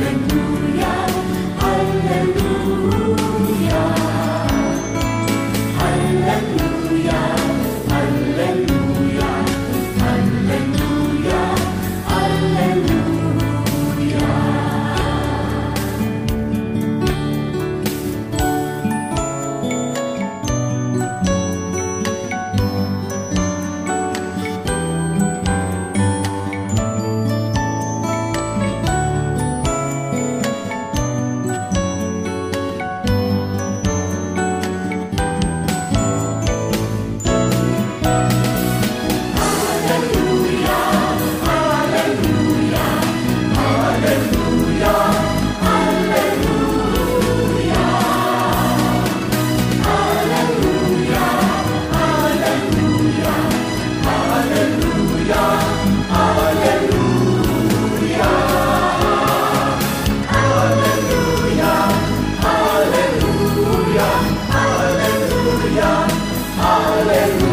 Hallelujah. Hallelujah.